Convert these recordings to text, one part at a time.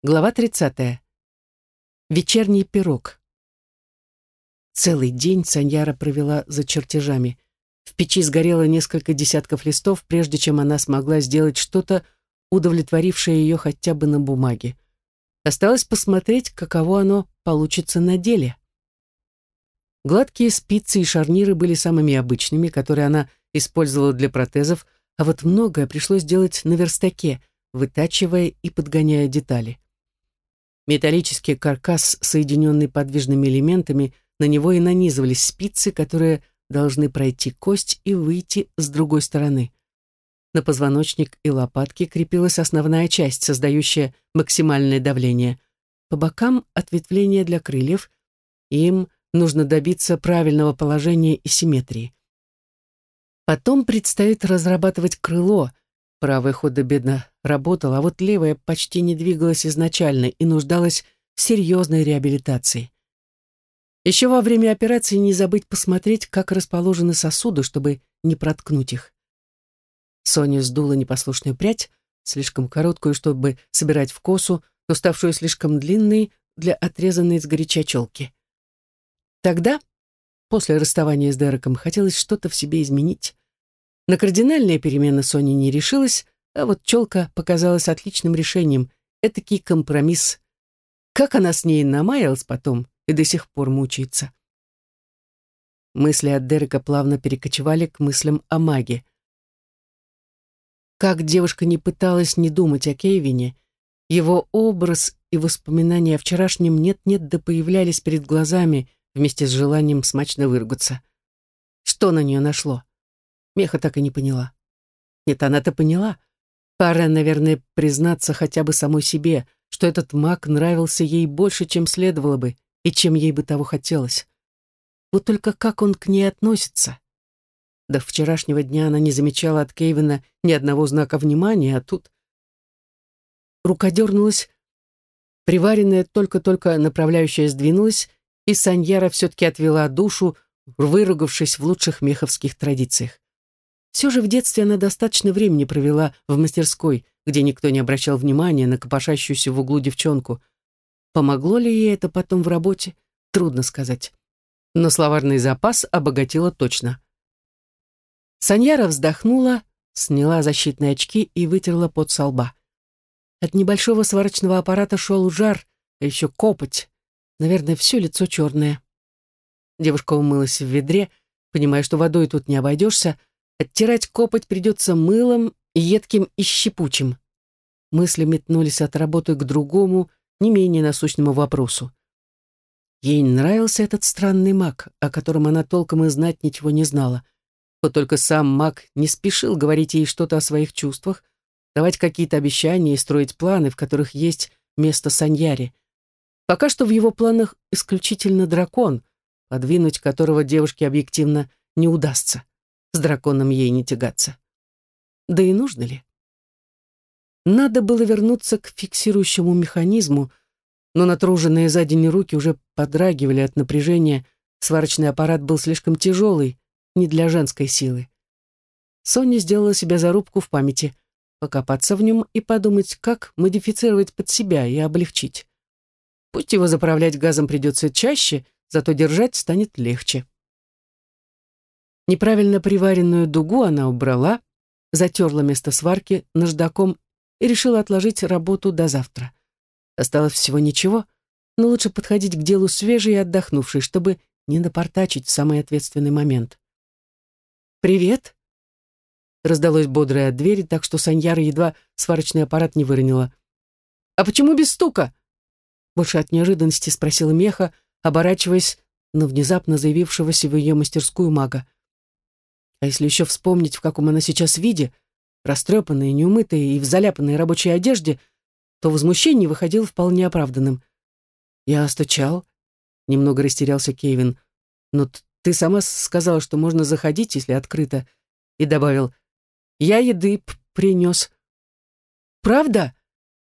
Глава 30. Вечерний пирог. Целый день Саньяра провела за чертежами. В печи сгорело несколько десятков листов, прежде чем она смогла сделать что-то, удовлетворившее ее хотя бы на бумаге. Осталось посмотреть, каково оно получится на деле. Гладкие спицы и шарниры были самыми обычными, которые она использовала для протезов, а вот многое пришлось делать на верстаке, вытачивая и подгоняя детали. Металлический каркас, соединенный подвижными элементами, на него и нанизывались спицы, которые должны пройти кость и выйти с другой стороны. На позвоночник и лопатки крепилась основная часть, создающая максимальное давление. По бокам ответвления для крыльев, им нужно добиться правильного положения и симметрии. Потом предстоит разрабатывать крыло, Правая худо-бедно работала, а вот левая почти не двигалась изначально и нуждалась в серьезной реабилитации. Еще во время операции не забыть посмотреть, как расположены сосуды, чтобы не проткнуть их. Соня сдула непослушную прядь, слишком короткую, чтобы собирать в косу, но ставшую слишком длинной для отрезанной с горяча челки. Тогда, после расставания с Дереком, хотелось что-то в себе изменить. На кардинальные перемены Соня не решилась, а вот челка показалась отличным решением. Этакий компромисс. Как она с ней намаялась потом и до сих пор мучается. Мысли от Дерека плавно перекочевали к мыслям о маге. Как девушка не пыталась не думать о Кевине, его образ и воспоминания о вчерашнем нет-нет да появлялись перед глазами вместе с желанием смачно выругаться. Что на нее нашло? Меха так и не поняла. Нет, она-то поняла. Пора, наверное, признаться хотя бы самой себе, что этот маг нравился ей больше, чем следовало бы, и чем ей бы того хотелось. Вот только как он к ней относится? До вчерашнего дня она не замечала от Кейвина ни одного знака внимания, а тут... Рука дернулась, приваренная только-только направляющая сдвинулась, и Саньяра все-таки отвела душу, выругавшись в лучших меховских традициях. Все же в детстве она достаточно времени провела в мастерской, где никто не обращал внимания на копошащуюся в углу девчонку. Помогло ли ей это потом в работе, трудно сказать. Но словарный запас обогатило точно. Саньяра вздохнула, сняла защитные очки и вытерла пот со лба. От небольшого сварочного аппарата шел жар, а еще копоть. Наверное, все лицо черное. Девушка умылась в ведре, понимая, что водой тут не обойдешься, Оттирать копоть придется мылом, едким и щепучим. Мысли метнулись от работы к другому, не менее насущному вопросу. Ей нравился этот странный маг, о котором она толком и знать ничего не знала. Вот только сам маг не спешил говорить ей что-то о своих чувствах, давать какие-то обещания и строить планы, в которых есть место Саньяре. Пока что в его планах исключительно дракон, подвинуть которого девушке объективно не удастся. С драконом ей не тягаться. Да и нужно ли? Надо было вернуться к фиксирующему механизму, но натруженные за день руки уже подрагивали от напряжения, сварочный аппарат был слишком тяжелый, не для женской силы. Соня сделала себе зарубку в памяти, покопаться в нем и подумать, как модифицировать под себя и облегчить. Пусть его заправлять газом придется чаще, зато держать станет легче. Неправильно приваренную дугу она убрала, затерла место сварки наждаком и решила отложить работу до завтра. Осталось всего ничего, но лучше подходить к делу свежей и отдохнувшей, чтобы не напортачить в самый ответственный момент. «Привет!» Раздалось бодрое от двери, так что Саньяра едва сварочный аппарат не выронила. «А почему без стука?» Больше от неожиданности спросила Меха, оборачиваясь на внезапно заявившегося в ее мастерскую мага. А если еще вспомнить, в каком она сейчас виде, растрепанная, неумытая и в заляпанной рабочей одежде, то возмущение выходило вполне оправданным. «Я стучал», — немного растерялся Кевин. «Но ты сама сказала, что можно заходить, если открыто», и добавил, «Я еды принес». «Правда?»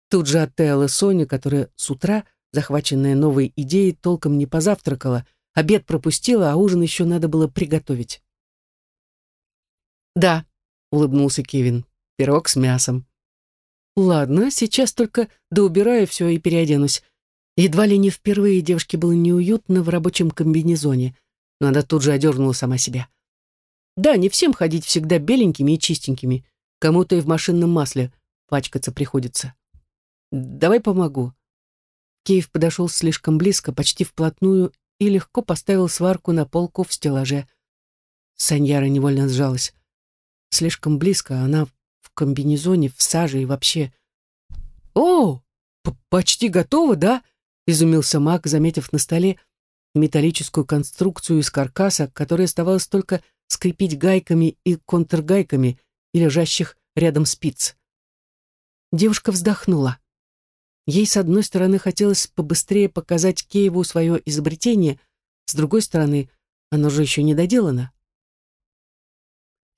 Тут же оттаяла Соня, которая с утра, захваченная новой идеей, толком не позавтракала, обед пропустила, а ужин еще надо было приготовить. «Да», — улыбнулся Кевин, — «пирог с мясом». ладно, сейчас только доубираю все и переоденусь. Едва ли не впервые девушке было неуютно в рабочем комбинезоне, но она тут же одернула сама себя. Да, не всем ходить всегда беленькими и чистенькими. Кому-то и в машинном масле пачкаться приходится. Давай помогу. Кейв подошел слишком близко, почти вплотную, и легко поставил сварку на полку в стеллаже. Саньяра невольно сжалась. Слишком близко, она в комбинезоне, в саже и вообще. «О, почти готова, да?» — изумился маг, заметив на столе металлическую конструкцию из каркаса, которой оставалось только скрепить гайками и контргайками и лежащих рядом спиц. Девушка вздохнула. Ей, с одной стороны, хотелось побыстрее показать Киеву свое изобретение, с другой стороны, оно же еще не доделано.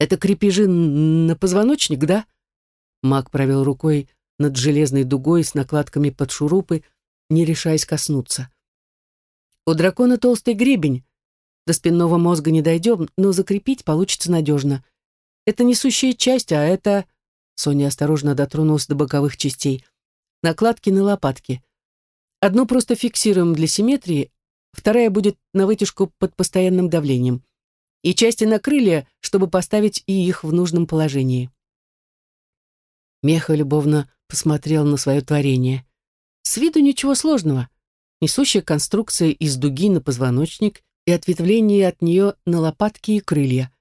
«Это крепежи на позвоночник, да?» Маг провел рукой над железной дугой с накладками под шурупы, не решаясь коснуться. «У дракона толстый гребень. До спинного мозга не дойдем, но закрепить получится надежно. Это несущая часть, а это...» Соня осторожно дотронулась до боковых частей. «Накладки на лопатки. Одну просто фиксируем для симметрии, вторая будет на вытяжку под постоянным давлением и части на крылья, чтобы поставить и их в нужном положении. Меха любовно посмотрел на свое творение. С виду ничего сложного. Несущая конструкция из дуги на позвоночник и ответвление от нее на лопатки и крылья.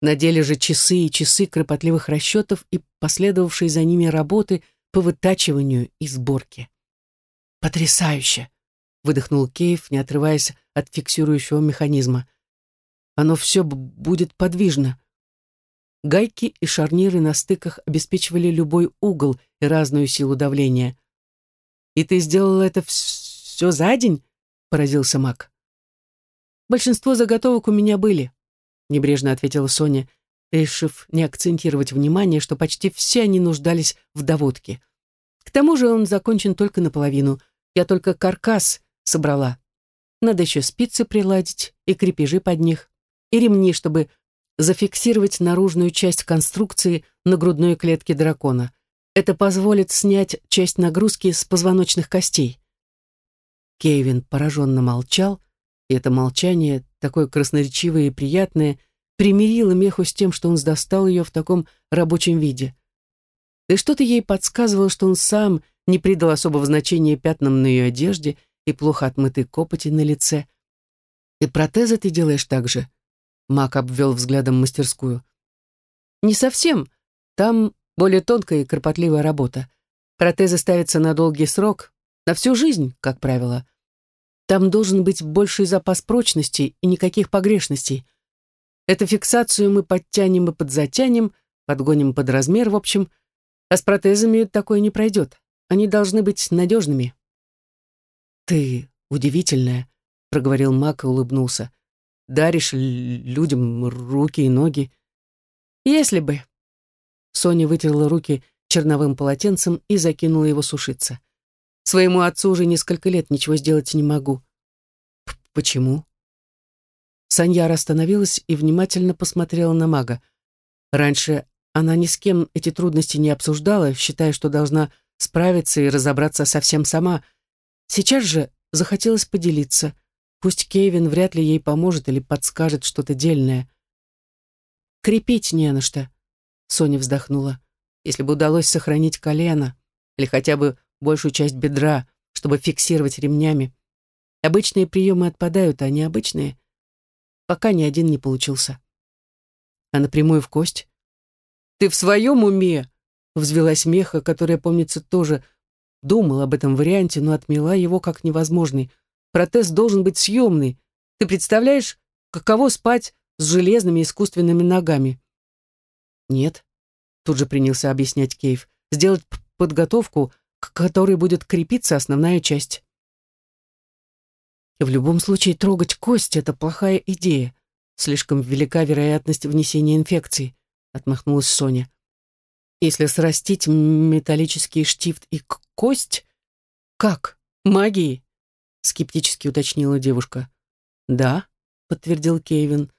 На деле же часы и часы кропотливых расчетов и последовавшие за ними работы по вытачиванию и сборке. «Потрясающе!» — выдохнул Кейв, не отрываясь от фиксирующего механизма оно все будет подвижно. Гайки и шарниры на стыках обеспечивали любой угол и разную силу давления. «И ты сделала это все за день?» — поразился Мак. «Большинство заготовок у меня были», — небрежно ответила Соня, решив не акцентировать внимание, что почти все они нуждались в доводке. К тому же он закончен только наполовину. Я только каркас собрала. Надо еще спицы приладить и крепежи под них и ремни, чтобы зафиксировать наружную часть конструкции на грудной клетке дракона. Это позволит снять часть нагрузки с позвоночных костей. Кевин пораженно молчал, и это молчание, такое красноречивое и приятное, примирило Меху с тем, что он достал ее в таком рабочем виде. Да что-то ей подсказывало, что он сам не придал особого значения пятнам на ее одежде и плохо отмытой копоти на лице. «И протезы ты делаешь так же?» Мак обвел взглядом мастерскую. «Не совсем. Там более тонкая и кропотливая работа. Протезы ставятся на долгий срок, на всю жизнь, как правило. Там должен быть больший запас прочности и никаких погрешностей. Эту фиксацию мы подтянем и подзатянем, подгоним под размер, в общем. А с протезами такое не пройдет. Они должны быть надежными». «Ты удивительная», — проговорил Мак и улыбнулся даришь людям руки и ноги. Если бы. Соня вытерла руки черновым полотенцем и закинула его сушиться. Своему отцу уже несколько лет ничего сделать не могу. П Почему? Саньяра остановилась и внимательно посмотрела на мага. Раньше она ни с кем эти трудности не обсуждала, считая, что должна справиться и разобраться совсем сама. Сейчас же захотелось поделиться. Пусть Кевин вряд ли ей поможет или подскажет что-то дельное. «Крепить не на что», — Соня вздохнула. «Если бы удалось сохранить колено или хотя бы большую часть бедра, чтобы фиксировать ремнями. Обычные приемы отпадают, а необычные пока ни один не получился. А напрямую в кость? «Ты в своем уме?» — взвелась Меха, которая, помнится, тоже думала об этом варианте, но отмела его как невозможный — Протез должен быть съемный. Ты представляешь, каково спать с железными искусственными ногами? Нет, тут же принялся объяснять Кейв. Сделать подготовку, к которой будет крепиться основная часть. В любом случае трогать кость — это плохая идея. Слишком велика вероятность внесения инфекции, отмахнулась Соня. Если срастить металлический штифт и кость... Как? Магией? Скептически уточнила девушка. Да, подтвердил Кевин.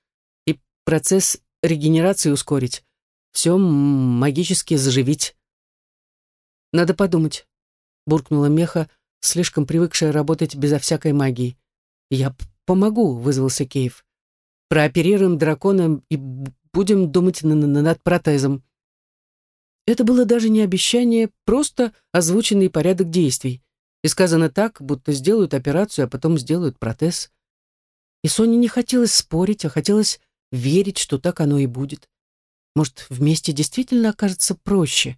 И процесс регенерации ускорить. Все магически заживить. Надо подумать, буркнула Меха, слишком привыкшая работать безо всякой магии. Я помогу, вызвался Кейв. Прооперируем дракона и будем думать над протезом. Это было даже не обещание, просто озвученный порядок действий. И сказано так, будто сделают операцию, а потом сделают протез. И Соне не хотелось спорить, а хотелось верить, что так оно и будет. Может, вместе действительно окажется проще.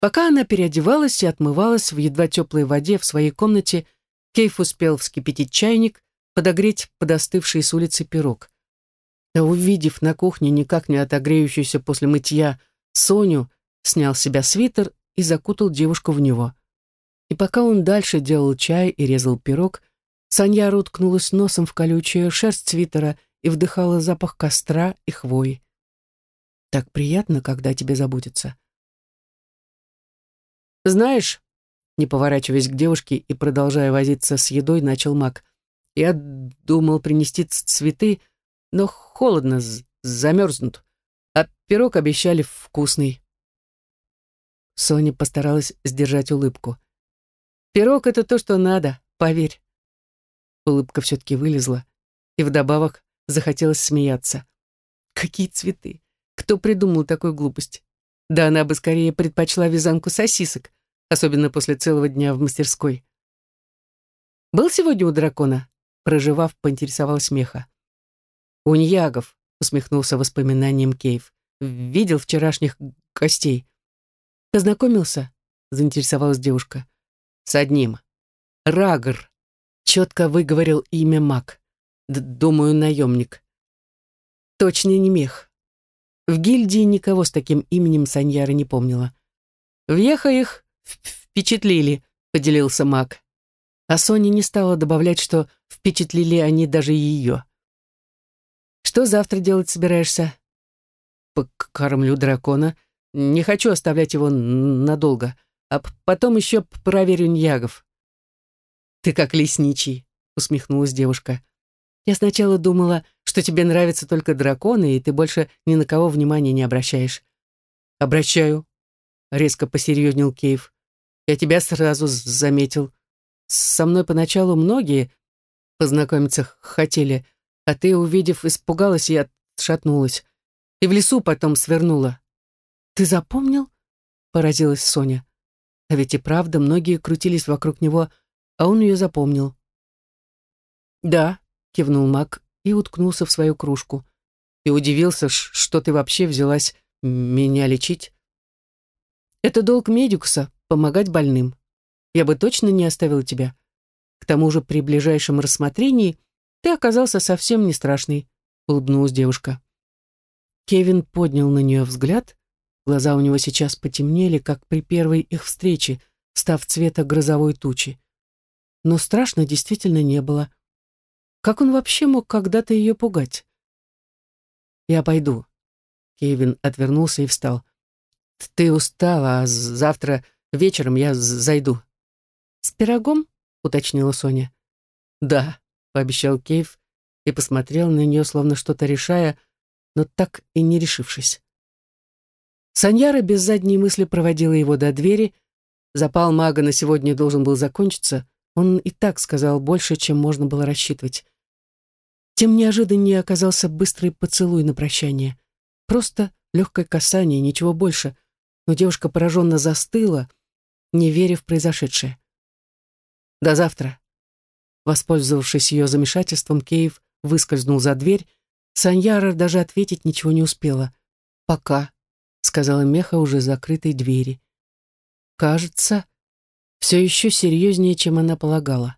Пока она переодевалась и отмывалась в едва теплой воде в своей комнате, Кейф успел вскипятить чайник, подогреть подостывший с улицы пирог. А увидев на кухне никак не отогреющуюся после мытья Соню, снял с себя свитер и закутал девушку в него. И пока он дальше делал чай и резал пирог, Саньяра уткнулась носом в колючую шерсть свитера и вдыхала запах костра и хвои. Так приятно, когда тебе заботятся. «Знаешь», не поворачиваясь к девушке и продолжая возиться с едой, начал маг, «я думал принести цветы, но холодно, замерзнут, а пирог обещали вкусный». Соня постаралась сдержать улыбку. «Пирог — это то, что надо, поверь». Улыбка все-таки вылезла, и вдобавок захотелось смеяться. Какие цветы! Кто придумал такую глупость? Да она бы скорее предпочла вязанку сосисок, особенно после целого дня в мастерской. «Был сегодня у дракона?» Проживав, поинтересовалась Меха. «У Ньягов», — усмехнулся воспоминанием Кейв. «Видел вчерашних гостей». «Познакомился?» — заинтересовалась девушка. «С одним. Рагр», Четко выговорил имя маг. Думаю, наемник. Точно не мех. В гильдии никого с таким именем Саньяра не помнила. Въеха их впечатлили, поделился маг. А Соня не стала добавлять, что впечатлили они даже ее. «Что завтра делать собираешься?» «Покормлю дракона. Не хочу оставлять его надолго. А потом еще проверю ньягов. «Ты как лесничий», — усмехнулась девушка. «Я сначала думала, что тебе нравятся только драконы, и ты больше ни на кого внимания не обращаешь». «Обращаю», — резко посерьезнел Кейв. «Я тебя сразу заметил. Со мной поначалу многие познакомиться хотели, а ты, увидев, испугалась и отшатнулась. И в лесу потом свернула». «Ты запомнил?» — поразилась Соня. А ведь и правда многие крутились вокруг него, — а он ее запомнил. «Да», — кивнул Мак и уткнулся в свою кружку. «И удивился, что ты вообще взялась меня лечить?» «Это долг медикуса — помогать больным. Я бы точно не оставила тебя. К тому же при ближайшем рассмотрении ты оказался совсем не страшный», — улыбнулась девушка. Кевин поднял на нее взгляд. Глаза у него сейчас потемнели, как при первой их встрече, став цвета грозовой тучи но страшно действительно не было. Как он вообще мог когда-то ее пугать? «Я пойду». Кевин отвернулся и встал. «Ты устала, а завтра вечером я зайду». «С пирогом?» — уточнила Соня. «Да», — пообещал Кейв и посмотрел на нее, словно что-то решая, но так и не решившись. Саньяра без задней мысли проводила его до двери. Запал мага на сегодня должен был закончиться, он и так сказал больше, чем можно было рассчитывать. Тем неожиданнее оказался быстрый поцелуй на прощание. Просто легкое касание, ничего больше. Но девушка пораженно застыла, не веря в произошедшее. «До завтра». Воспользовавшись ее замешательством, Кейв выскользнул за дверь. Саньяра даже ответить ничего не успела. «Пока», — сказала Меха уже закрытой двери. «Кажется...» все еще серьезнее, чем она полагала.